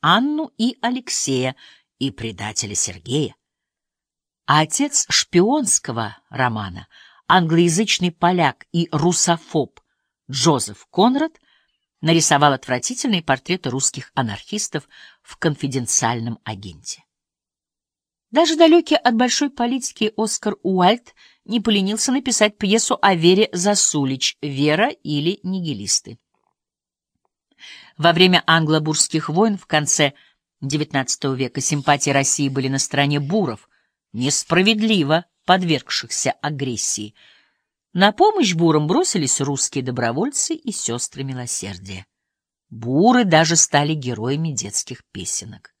Анну и Алексея и предателя Сергея. А отец шпионского романа, англоязычный поляк и русофоб Джозеф Конрад, нарисовал отвратительные портреты русских анархистов в «Конфиденциальном агенте». Даже далекий от большой политики Оскар Уальд не поленился написать пьесу о Вере Засулич «Вера или нигилисты». Во время англо-бурских войн в конце XIX века симпатии России были на стороне буров, несправедливо подвергшихся агрессии. На помощь бурам бросились русские добровольцы и сестры милосердия. Буры даже стали героями детских песенок.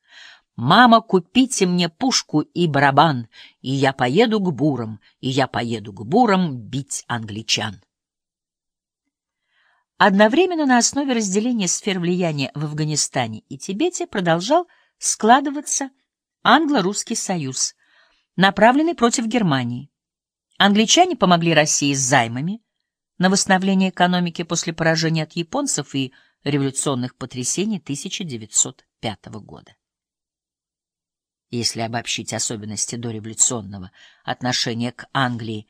«Мама, купите мне пушку и барабан, и я поеду к бурам, и я поеду к бурам бить англичан». Одновременно на основе разделения сфер влияния в Афганистане и Тибете продолжал складываться англо-русский союз, направленный против Германии. Англичане помогли России с займами на восстановление экономики после поражения от японцев и революционных потрясений 1905 года. Если обобщить особенности дореволюционного отношения к Англии,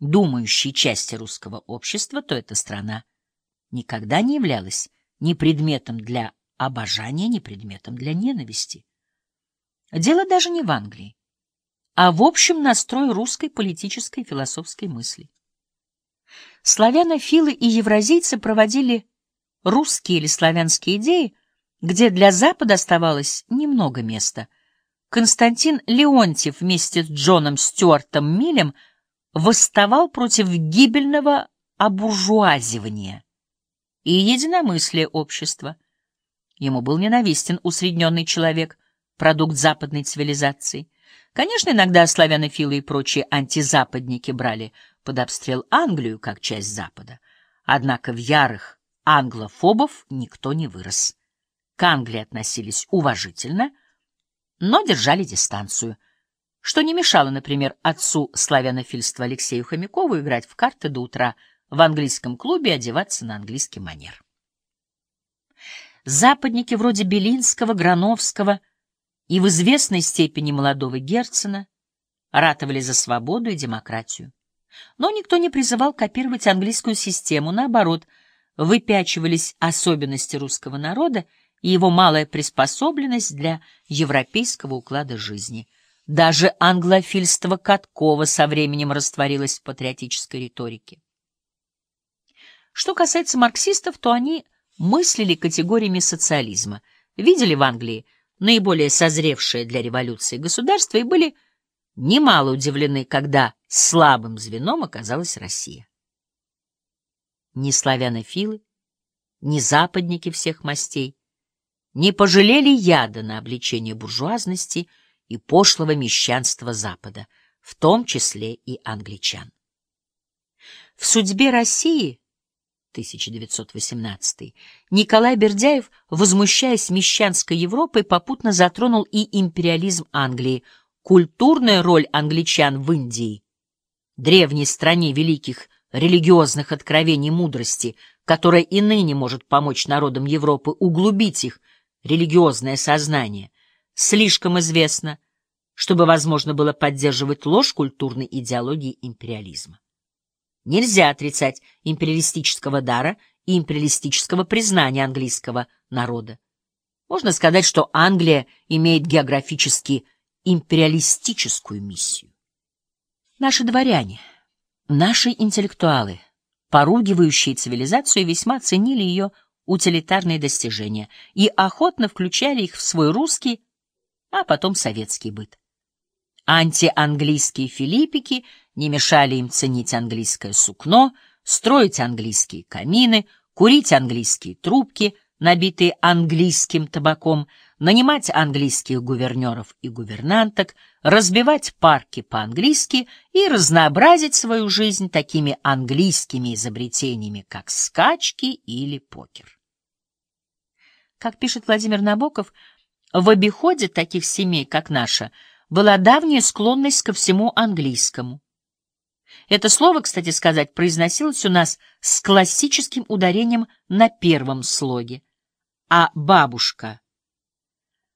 думающей части русского общества, то эта страна никогда не являлась ни предметом для обожания, ни предметом для ненависти. Дело даже не в Англии, а в общем настрое русской политической и философской мысли. Славянофилы и евразийцы проводили русские или славянские идеи, где для Запада оставалось немного места — Константин Леонтьев вместе с Джоном Стюартом Милем восставал против гибельного обуржуазивания и единомыслия общества. Ему был ненавистен усредненный человек, продукт западной цивилизации. Конечно, иногда славянофилы и прочие антизападники брали под обстрел Англию как часть Запада, однако в ярых англофобов никто не вырос. К Англии относились уважительно — но держали дистанцию, что не мешало, например, отцу славянофильства Алексею Хомякову играть в карты до утра в английском клубе одеваться на английский манер. Западники вроде Белинского, Грановского и в известной степени молодого Герцена ратовали за свободу и демократию. Но никто не призывал копировать английскую систему, наоборот, выпячивались особенности русского народа и его малая приспособленность для европейского уклада жизни. Даже англофильство Каткова со временем растворилось в патриотической риторике. Что касается марксистов, то они мыслили категориями социализма, видели в Англии наиболее созревшее для революции государство и были немало удивлены, когда слабым звеном оказалась Россия. Ни славянофилы, ни западники всех мастей не пожалели яда на обличение буржуазности и пошлого мещанства Запада, в том числе и англичан. В судьбе России 1918 Николай Бердяев, возмущаясь мещанской Европой, попутно затронул и империализм Англии, культурная роль англичан в Индии, древней стране великих религиозных откровений мудрости, которая и ныне может помочь народам Европы углубить их религиозное сознание, слишком известно, чтобы возможно было поддерживать ложь культурной идеологии империализма. Нельзя отрицать империалистического дара и империалистического признания английского народа. Можно сказать, что Англия имеет географически империалистическую миссию. Наши дворяне, наши интеллектуалы, поругивающие цивилизацию, весьма ценили ее утилитарные достижения и охотно включали их в свой русский, а потом советский быт. Антианглийские филиппики не мешали им ценить английское сукно, строить английские камины, курить английские трубки, набитые английским табаком, нанимать английских гувернеров и гувернанток, разбивать парки по-английски и разнообразить свою жизнь такими английскими изобретениями, как скачки или покер. Как пишет Владимир Набоков, в обиходе таких семей, как наша, была давняя склонность ко всему английскому. Это слово, кстати сказать, произносилось у нас с классическим ударением на первом слоге. А бабушка